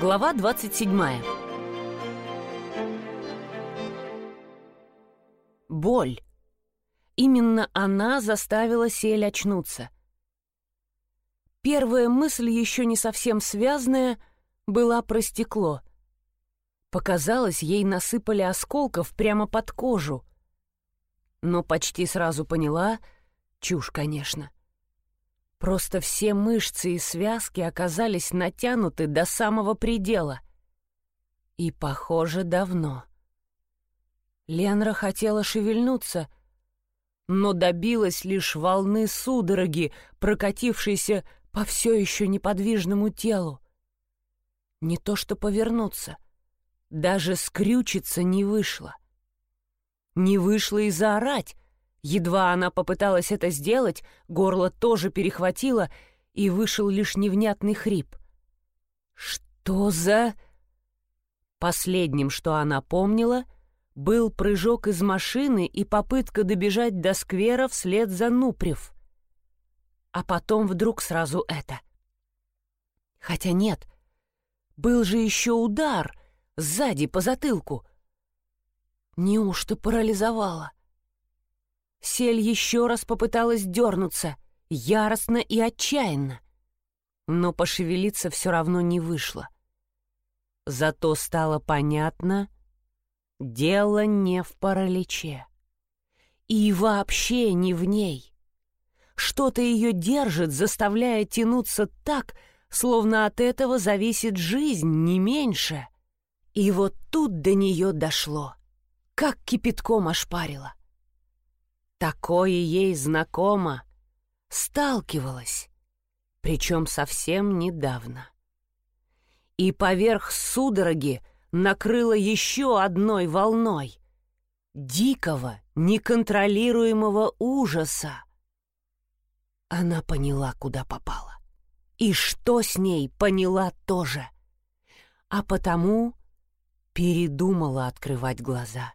Глава 27. Боль. Именно она заставила Сель очнуться. Первая мысль, еще не совсем связанная, была про стекло. Показалось, ей насыпали осколков прямо под кожу. Но почти сразу поняла — чушь, конечно. Просто все мышцы и связки оказались натянуты до самого предела. И, похоже, давно. Ленра хотела шевельнуться, но добилась лишь волны судороги, прокатившейся по все еще неподвижному телу. Не то что повернуться, даже скрючиться не вышло. Не вышло и заорать, Едва она попыталась это сделать, горло тоже перехватило, и вышел лишь невнятный хрип. «Что за...» Последним, что она помнила, был прыжок из машины и попытка добежать до сквера вслед за Нупрев. А потом вдруг сразу это. Хотя нет, был же еще удар сзади по затылку. Неужто парализовала? Сель еще раз попыталась дернуться, яростно и отчаянно. Но пошевелиться все равно не вышло. Зато стало понятно, дело не в параличе. И вообще не в ней. Что-то ее держит, заставляя тянуться так, словно от этого зависит жизнь, не меньше. И вот тут до нее дошло, как кипятком ошпарило. Такое ей знакомо. Сталкивалась. Причем совсем недавно. И поверх судороги накрыла еще одной волной. Дикого, неконтролируемого ужаса. Она поняла, куда попала. И что с ней, поняла тоже. А потому передумала открывать глаза.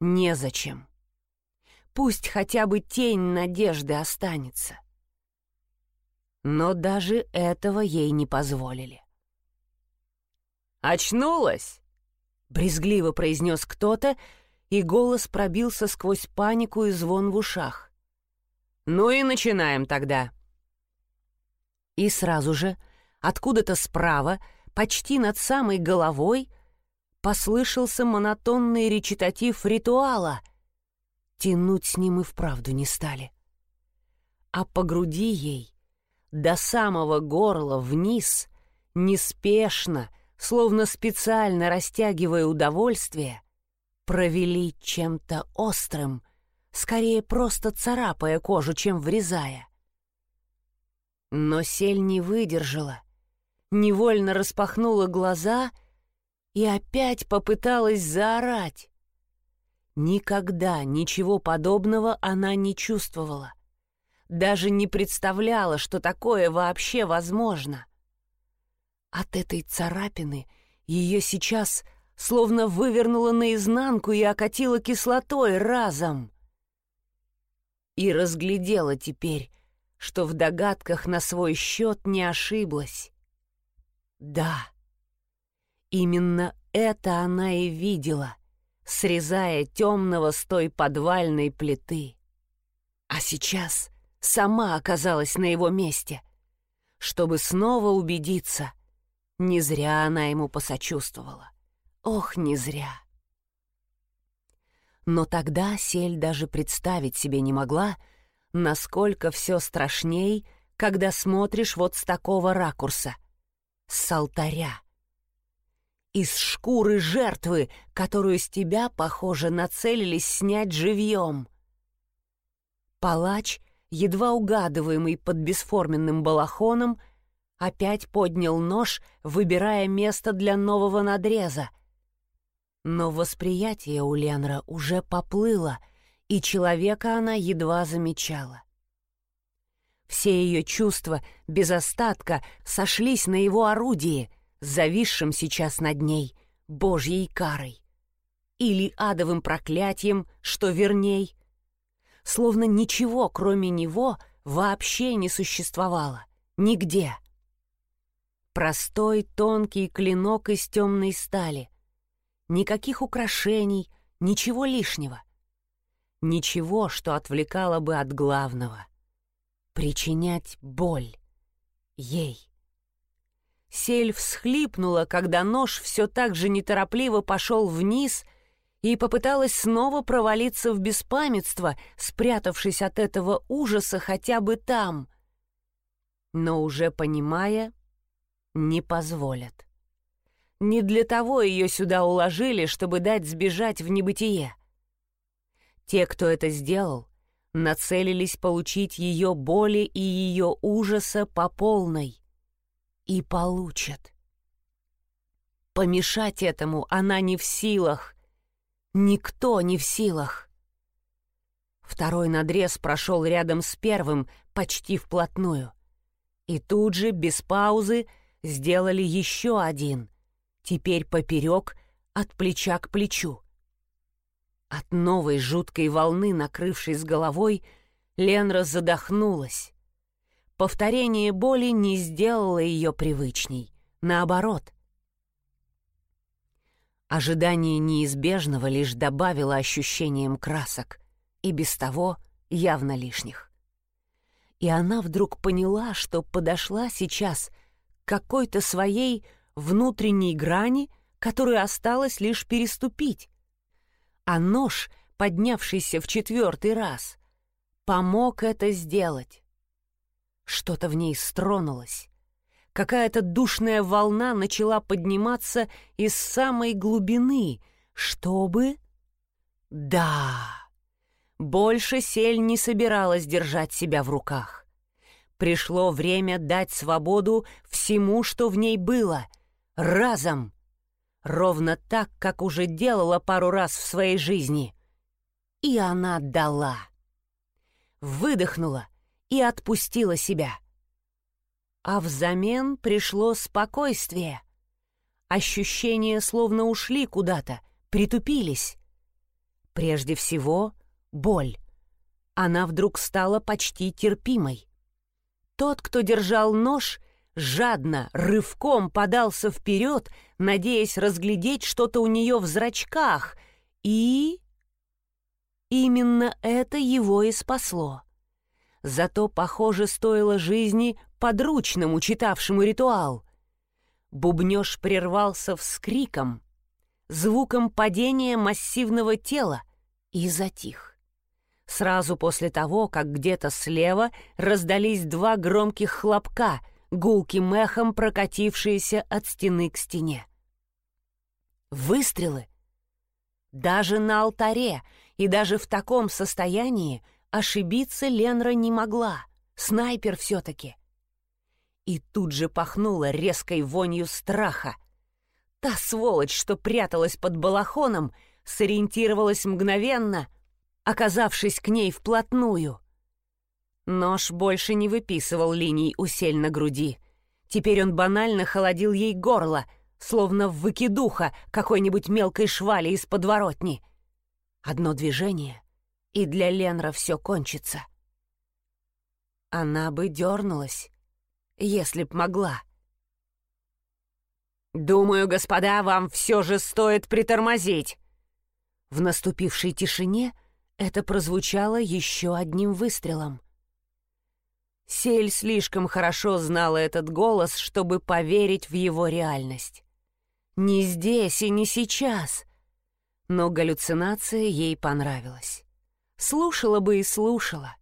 Незачем. Пусть хотя бы тень надежды останется. Но даже этого ей не позволили. «Очнулась!» — брезгливо произнес кто-то, и голос пробился сквозь панику и звон в ушах. «Ну и начинаем тогда!» И сразу же, откуда-то справа, почти над самой головой, послышался монотонный речитатив ритуала — Тянуть с ним и вправду не стали. А по груди ей, до самого горла вниз, неспешно, словно специально растягивая удовольствие, провели чем-то острым, скорее просто царапая кожу, чем врезая. Но сель не выдержала, невольно распахнула глаза и опять попыталась заорать. Никогда ничего подобного она не чувствовала. Даже не представляла, что такое вообще возможно. От этой царапины ее сейчас словно вывернуло наизнанку и окатило кислотой разом. И разглядела теперь, что в догадках на свой счет не ошиблась. Да, именно это она и видела срезая темного с той подвальной плиты. А сейчас сама оказалась на его месте, чтобы снова убедиться. Не зря она ему посочувствовала. Ох, не зря. Но тогда Сель даже представить себе не могла, насколько все страшней, когда смотришь вот с такого ракурса, с алтаря из шкуры жертвы, которую с тебя, похоже, нацелились снять живьем. Палач, едва угадываемый под бесформенным балахоном, опять поднял нож, выбирая место для нового надреза. Но восприятие у Ленра уже поплыло, и человека она едва замечала. Все ее чувства без остатка сошлись на его орудии — зависшим сейчас над ней божьей карой. Или адовым проклятием, что верней. Словно ничего, кроме него, вообще не существовало. Нигде. Простой тонкий клинок из темной стали. Никаких украшений, ничего лишнего. Ничего, что отвлекало бы от главного. Причинять боль. Ей. Сель всхлипнула, когда нож все так же неторопливо пошел вниз и попыталась снова провалиться в беспамятство, спрятавшись от этого ужаса хотя бы там. Но уже понимая, не позволят. Не для того ее сюда уложили, чтобы дать сбежать в небытие. Те, кто это сделал, нацелились получить ее боли и ее ужаса по полной. И получат. Помешать этому она не в силах. Никто не в силах. Второй надрез прошел рядом с первым, почти вплотную. И тут же, без паузы, сделали еще один, теперь поперек, от плеча к плечу. От новой жуткой волны, накрывшей с головой, Ленра задохнулась. Повторение боли не сделало ее привычней, наоборот. Ожидание неизбежного лишь добавило ощущением красок, и без того явно лишних. И она вдруг поняла, что подошла сейчас какой-то своей внутренней грани, которую осталось лишь переступить. А нож, поднявшийся в четвертый раз, помог это сделать. Что-то в ней стронулось. Какая-то душная волна начала подниматься из самой глубины, чтобы... Да! Больше сель не собиралась держать себя в руках. Пришло время дать свободу всему, что в ней было, разом. Ровно так, как уже делала пару раз в своей жизни. И она дала. Выдохнула и отпустила себя. А взамен пришло спокойствие. Ощущения словно ушли куда-то, притупились. Прежде всего, боль. Она вдруг стала почти терпимой. Тот, кто держал нож, жадно, рывком подался вперед, надеясь разглядеть что-то у нее в зрачках, и... Именно это его и спасло. Зато, похоже, стоило жизни подручному, читавшему ритуал. Бубнеж прервался вскриком, звуком падения массивного тела и затих сразу после того, как где-то слева раздались два громких хлопка, гулким эхом прокатившиеся от стены к стене. Выстрелы! Даже на алтаре и даже в таком состоянии ошибиться Ленра не могла. Снайпер все-таки. И тут же пахнуло резкой вонью страха. Та сволочь, что пряталась под балахоном, сориентировалась мгновенно — оказавшись к ней вплотную. Нож больше не выписывал линий усель на груди. Теперь он банально холодил ей горло, словно выкидуха какой-нибудь мелкой швали из подворотни. Одно движение, и для Ленра все кончится. Она бы дернулась, если б могла. «Думаю, господа, вам все же стоит притормозить». В наступившей тишине — это прозвучало еще одним выстрелом. Сель слишком хорошо знала этот голос, чтобы поверить в его реальность. Не здесь и не сейчас. Но галлюцинация ей понравилась. Слушала бы и слушала.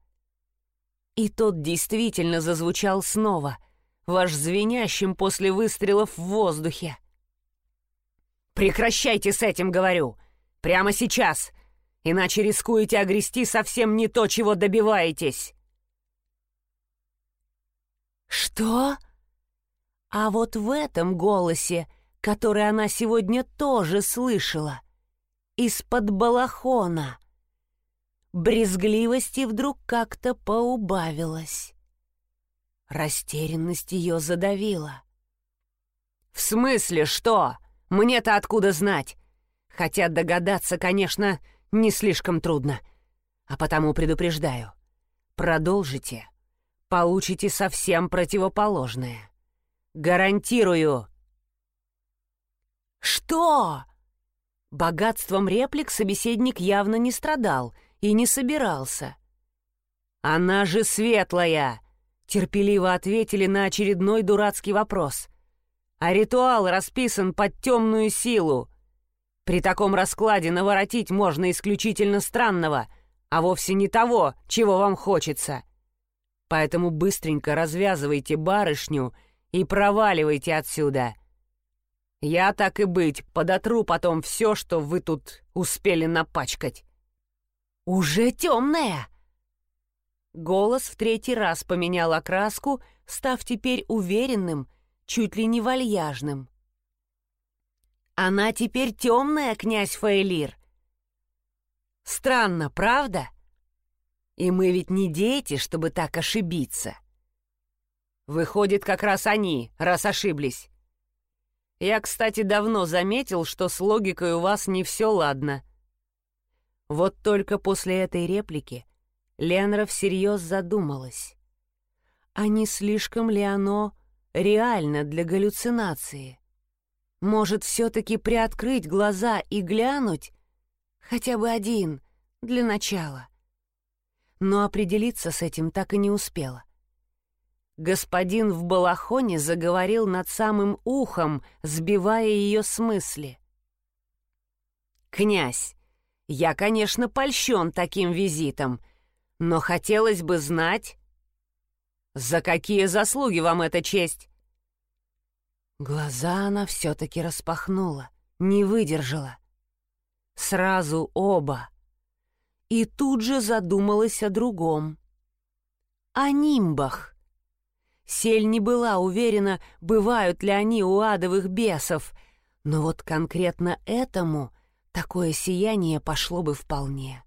И тот действительно зазвучал снова, ваш звенящим после выстрелов в воздухе. «Прекращайте с этим, говорю! Прямо сейчас! иначе рискуете огрести совсем не то, чего добиваетесь». «Что?» А вот в этом голосе, который она сегодня тоже слышала, из-под балахона, брезгливости вдруг как-то поубавилась. Растерянность ее задавила. «В смысле что? Мне-то откуда знать? Хотя догадаться, конечно, не слишком трудно. А потому предупреждаю. Продолжите. Получите совсем противоположное. Гарантирую!» «Что?» Богатством реплик собеседник явно не страдал и не собирался. «Она же светлая!» — терпеливо ответили на очередной дурацкий вопрос. «А ритуал расписан под темную силу. При таком раскладе наворотить можно исключительно странного, а вовсе не того, чего вам хочется. Поэтому быстренько развязывайте барышню и проваливайте отсюда. Я, так и быть, подотру потом все, что вы тут успели напачкать». «Уже темная!» Голос в третий раз поменял окраску, став теперь уверенным, чуть ли не вальяжным. «Она теперь темная, князь Фаэлир!» «Странно, правда?» «И мы ведь не дети, чтобы так ошибиться!» «Выходит, как раз они, раз ошиблись!» «Я, кстати, давно заметил, что с логикой у вас не все ладно!» Вот только после этой реплики Ленра всерьез задумалась. А не слишком ли оно реально для галлюцинации? Может, все-таки приоткрыть глаза и глянуть? Хотя бы один, для начала. Но определиться с этим так и не успела. Господин в балахоне заговорил над самым ухом, сбивая ее с мысли. «Князь, я, конечно, польщен таким визитом, но хотелось бы знать, за какие заслуги вам эта честь?» Глаза она все-таки распахнула, не выдержала. Сразу оба. И тут же задумалась о другом. О нимбах. Сель не была уверена, бывают ли они у адовых бесов, но вот конкретно этому такое сияние пошло бы вполне.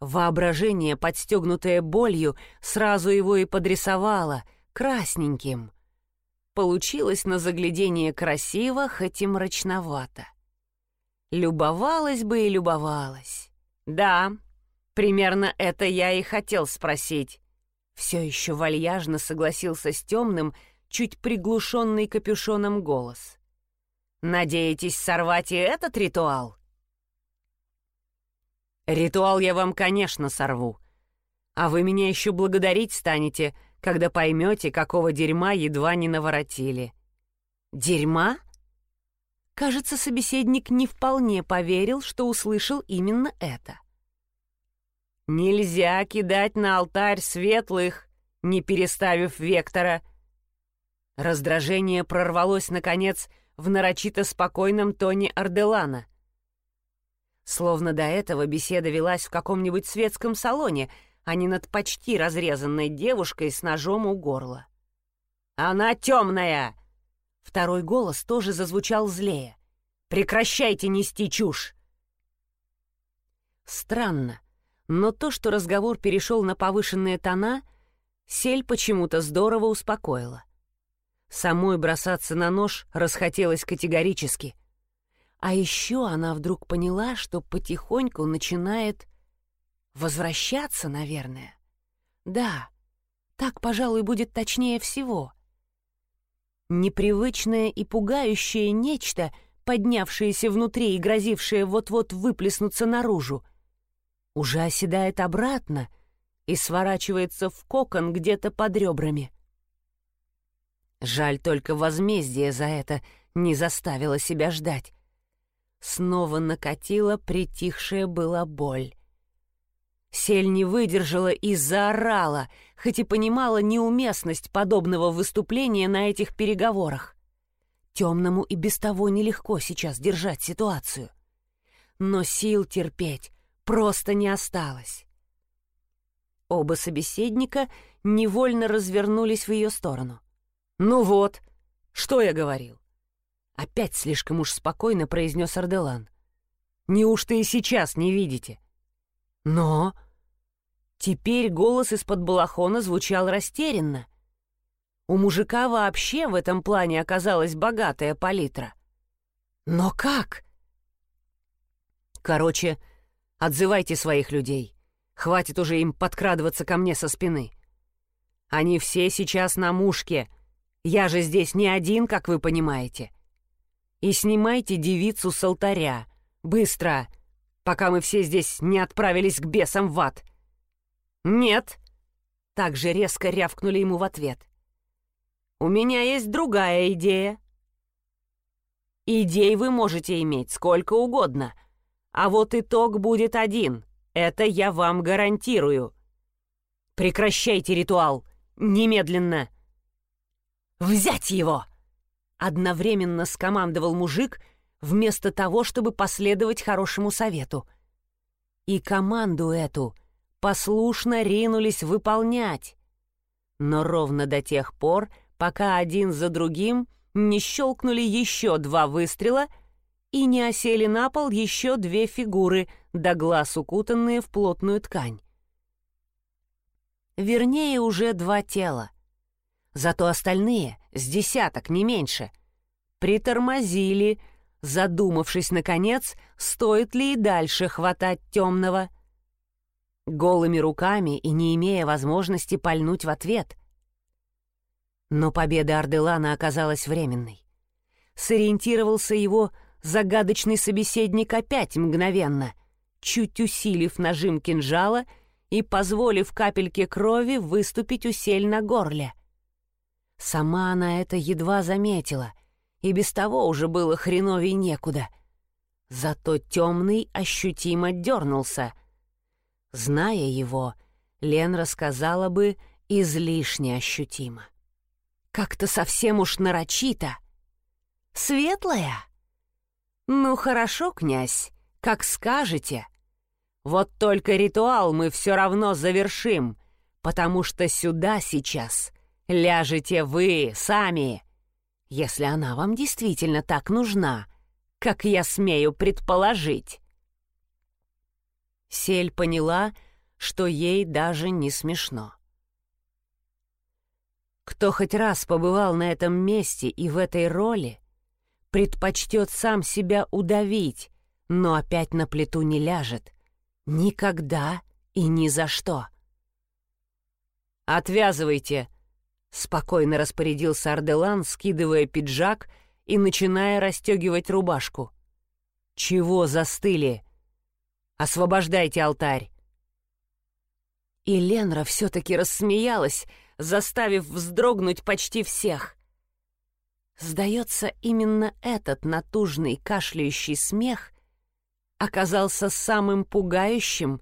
Воображение, подстегнутое болью, сразу его и подрисовало, красненьким. Получилось на заглядение красиво, хоть и мрачновато. Любовалась бы и любовалась. Да, примерно это я и хотел спросить. Все еще вальяжно согласился с темным, чуть приглушенный капюшоном голос. «Надеетесь сорвать и этот ритуал?» Ритуал я вам, конечно, сорву. А вы меня еще благодарить станете, когда поймете, какого дерьма едва не наворотили. Дерьма? Кажется, собеседник не вполне поверил, что услышал именно это. Нельзя кидать на алтарь светлых, не переставив вектора. Раздражение прорвалось, наконец, в нарочито спокойном тоне Арделана — Словно до этого беседа велась в каком-нибудь светском салоне, а не над почти разрезанной девушкой с ножом у горла. «Она темная!» Второй голос тоже зазвучал злее. «Прекращайте нести чушь!» Странно, но то, что разговор перешел на повышенные тона, Сель почему-то здорово успокоила. Самой бросаться на нож расхотелось категорически — а еще она вдруг поняла, что потихоньку начинает возвращаться, наверное. Да, так, пожалуй, будет точнее всего. Непривычное и пугающее нечто, поднявшееся внутри и грозившее вот-вот выплеснуться наружу, уже оседает обратно и сворачивается в кокон где-то под ребрами. Жаль только возмездие за это не заставило себя ждать. Снова накатила притихшая была боль. Сель не выдержала и заорала, хоть и понимала неуместность подобного выступления на этих переговорах. Темному и без того нелегко сейчас держать ситуацию. Но сил терпеть просто не осталось. Оба собеседника невольно развернулись в ее сторону. «Ну вот, что я говорил? Опять слишком уж спокойно произнес Арделан. Неужто и сейчас не видите? Но... Теперь голос из-под балахона звучал растерянно. У мужика вообще в этом плане оказалась богатая палитра. Но как? Короче, отзывайте своих людей. Хватит уже им подкрадываться ко мне со спины. Они все сейчас на мушке. Я же здесь не один, как вы понимаете. И снимайте девицу с алтаря. Быстро, пока мы все здесь не отправились к бесам в ад. Нет. Так же резко рявкнули ему в ответ. У меня есть другая идея. Идей вы можете иметь сколько угодно, а вот итог будет один. Это я вам гарантирую. Прекращайте ритуал. Немедленно. Взять его! Одновременно скомандовал мужик, вместо того, чтобы последовать хорошему совету. И команду эту послушно ринулись выполнять. Но ровно до тех пор, пока один за другим не щелкнули еще два выстрела и не осели на пол еще две фигуры, до глаз укутанные в плотную ткань. Вернее, уже два тела. Зато остальные, с десяток, не меньше, притормозили, задумавшись, наконец, стоит ли и дальше хватать темного. Голыми руками и не имея возможности пальнуть в ответ. Но победа Арделана оказалась временной. Сориентировался его загадочный собеседник опять мгновенно, чуть усилив нажим кинжала и позволив капельке крови выступить у сель на горле. Сама она это едва заметила, и без того уже было хреновей некуда. Зато темный ощутимо дернулся. Зная его, Лен рассказала бы излишне ощутимо. Как-то совсем уж нарочито. Светлая? Ну хорошо, князь, как скажете. Вот только ритуал мы все равно завершим, потому что сюда сейчас ляжете вы сами если она вам действительно так нужна, как я смею предположить. Сель поняла, что ей даже не смешно. Кто хоть раз побывал на этом месте и в этой роли, предпочтет сам себя удавить, но опять на плиту не ляжет. Никогда и ни за что. «Отвязывайте!» — спокойно распорядился Арделан, скидывая пиджак и начиная расстегивать рубашку. «Чего застыли? Освобождайте алтарь!» И Ленра все-таки рассмеялась, заставив вздрогнуть почти всех. Сдается, именно этот натужный кашляющий смех оказался самым пугающим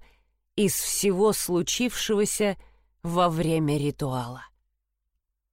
из всего случившегося во время ритуала.